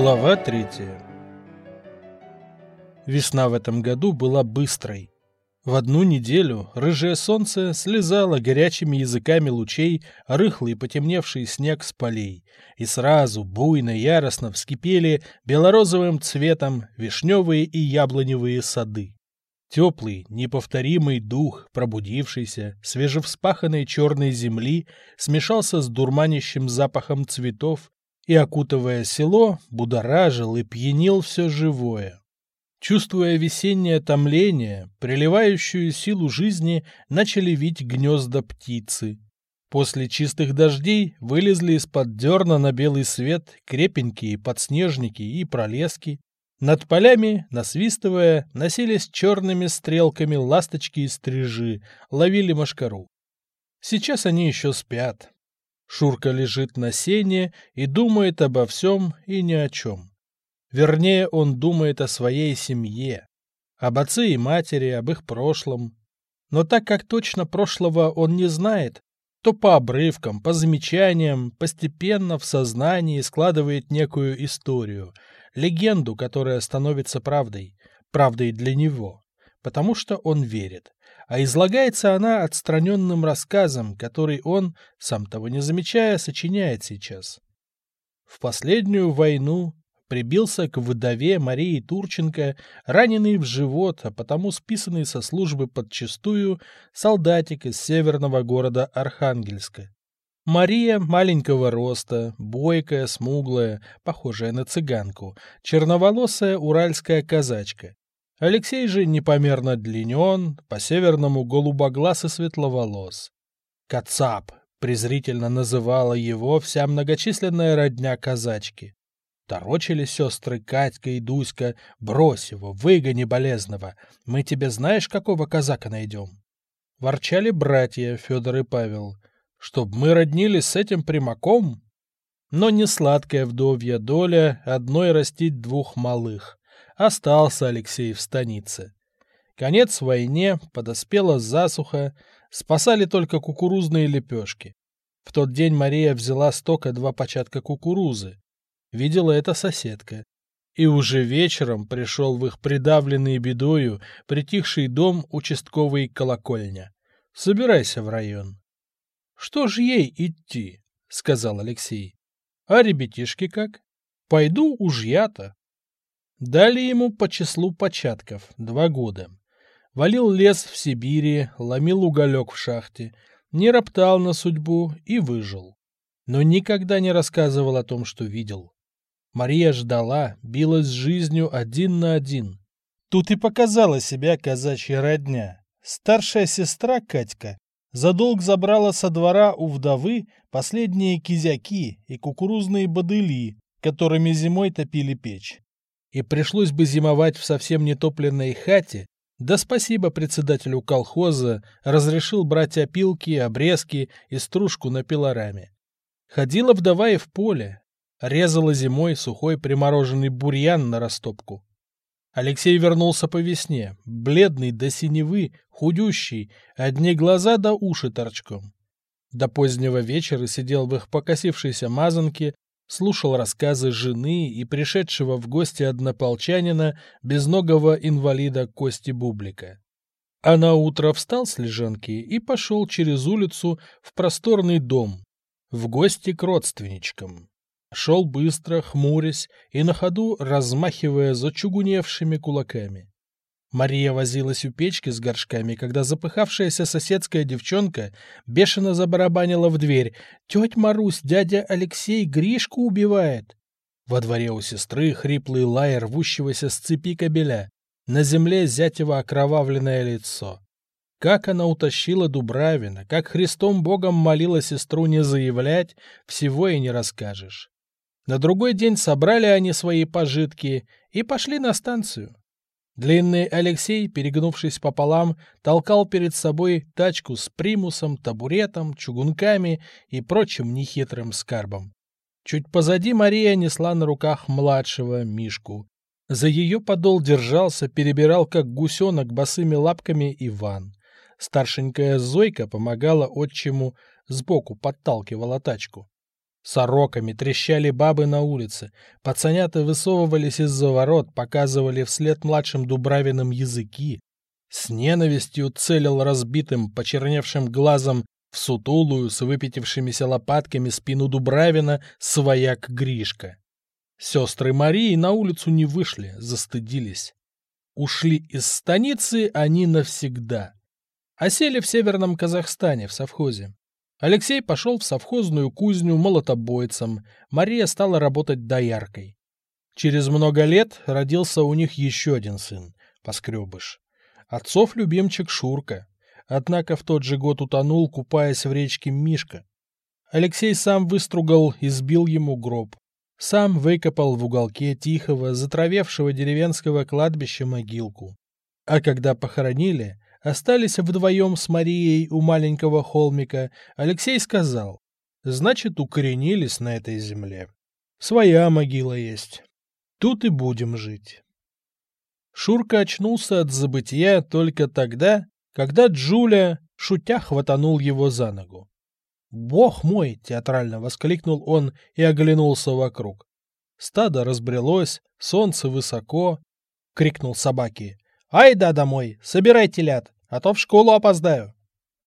Глава третья Весна в этом году была быстрой. В одну неделю рыжее солнце слезало горячими языками лучей рыхлый потемневший снег с полей, и сразу буйно яростно вскипели белорозовым цветом вишневые и яблоневые сады. Теплый, неповторимый дух, пробудившийся, свежевспаханной черной земли, смешался с дурманящим запахом цветов и, окутывая село, будоражил и пьянил все живое. Чувствуя весеннее томление, приливающую силу жизни, начали вить гнезда птицы. После чистых дождей вылезли из-под дерна на белый свет крепенькие подснежники и пролески. Над полями, насвистывая, носились черными стрелками ласточки и стрижи, ловили мошкару. Сейчас они еще спят. Шурка лежит на сене и думает обо всем и ни о чем. Вернее, он думает о своей семье, об отце и матери, об их прошлом. Но так как точно прошлого он не знает, то по обрывкам, по замечаниям, постепенно в сознании складывает некую историю, легенду, которая становится правдой, правдой для него, потому что он верит. А излагается она отстраненным рассказом, который он, сам того не замечая, сочиняет сейчас. В последнюю войну прибился к вдове Марии Турченко, раненый в живот, а потому списанный со службы подчистую солдатик из северного города Архангельска. Мария маленького роста, бойкая, смуглая, похожая на цыганку, черноволосая уральская казачка. Алексей же непомерно длинен, по-северному голубоглаз и светловолос. «Кацап!» — презрительно называла его вся многочисленная родня казачки. Торочили сестры Катька и Дуська. Брось его, выгони болезного. Мы тебе знаешь, какого казака найдем? Ворчали братья Федор и Павел. Чтоб мы роднились с этим примаком? Но не сладкая вдовья доля одной растить двух малых. Остался Алексей в станице. Конец войне, подоспела засуха, спасали только кукурузные лепешки. В тот день Мария взяла стока два початка кукурузы. Видела это соседка. И уже вечером пришел в их придавленный бедою притихший дом участковый колокольня. Собирайся в район. — Что ж ей идти? — сказал Алексей. — А ребятишки как? Пойду уж я-то. Дали ему по числу початков, два года. Валил лес в Сибири, ломил уголек в шахте, не роптал на судьбу и выжил. Но никогда не рассказывал о том, что видел. Мария ждала, билась с жизнью один на один. Тут и показала себя казачья родня. Старшая сестра Катька задолг забрала со двора у вдовы последние кизяки и кукурузные бодыли, которыми зимой топили печь. И пришлось бы зимовать в совсем нетопленной хате, да спасибо председателю колхоза разрешил брать опилки, обрезки и стружку на пилораме. Ходила вдова и в поле, резала зимой сухой примороженный бурьян на растопку. Алексей вернулся по весне, бледный до синевы, худющий, одни глаза до уши торчком. До позднего вечера сидел в их покосившейся мазанке, слушал рассказы жены и пришедшего в гости однополчанина, безногого инвалида Кости Бублика. А на утро встал с лежанки и пошел через улицу в просторный дом, в гости к родственничкам. Шел быстро, хмурясь и на ходу размахивая зачугуневшими кулаками. Мария возилась у печки с горшками, когда запыхавшаяся соседская девчонка бешено забарабанила в дверь. «Тетя Марусь, дядя Алексей Гришку убивает!» Во дворе у сестры хриплый лай рвущегося с цепи кобеля. На земле зятево окровавленное лицо. Как она утащила Дубравина, как Христом Богом молила сестру не заявлять, всего и не расскажешь. На другой день собрали они свои пожитки и пошли на станцию. Длинный Алексей, перегнувшись пополам, толкал перед собой тачку с примусом, табуретом, чугунками и прочим нехитрым скарбом. Чуть позади Мария несла на руках младшего Мишку. За ее подол держался, перебирал как гусенок босыми лапками Иван. Старшенькая Зойка помогала отчиму, сбоку подталкивала тачку. Сороками трещали бабы на улице, пацанята высовывались из-за ворот, показывали вслед младшим Дубравиным языки. С ненавистью целил разбитым, почерневшим глазом в сутулую с выпятившимися лопатками спину Дубравина свояк Гришка. Сестры Марии на улицу не вышли, застыдились. Ушли из станицы они навсегда. Осели в северном Казахстане, в совхозе. Алексей пошел в совхозную кузню молотобойцем, Мария стала работать дояркой. Через много лет родился у них еще один сын, Поскребыш. Отцов любимчик Шурка. Однако в тот же год утонул, купаясь в речке Мишка. Алексей сам выстругал и сбил ему гроб. Сам выкопал в уголке тихого, затравевшего деревенского кладбища могилку. А когда похоронили, остались вдвоем с Марией у маленького холмика, Алексей сказал, значит, укоренились на этой земле. Своя могила есть. Тут и будем жить. Шурка очнулся от забытия только тогда, когда Джуля, шутя, хватанул его за ногу. «Бог мой!» — театрально воскликнул он и оглянулся вокруг. Стадо разбрелось, солнце высоко. Крикнул собаке. «Ай да домой! Собирай телят, а то в школу опоздаю!»